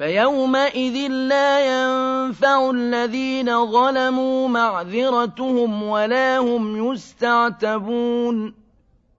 فيومئذ لا ينفع الذين ظلموا معذرتهم ولا هم يستعتبون.